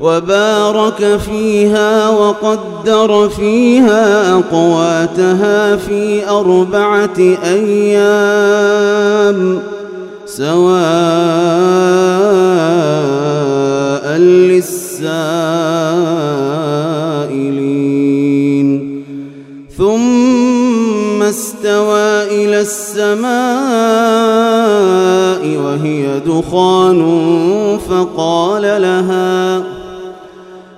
وبارك فيها وقدر فيها أقواتها في أربعة أيام سواء للسائلين. ثم استوى إلى السماء وهي دخان فقال لها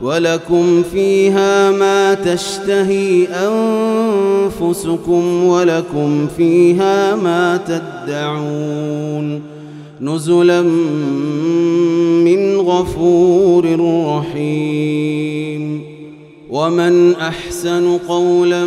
ولكم فيها ما تشتهي أنفسكم ولكم فيها ما تدعون نزلا من غفور رحيم ومن أحسن قولا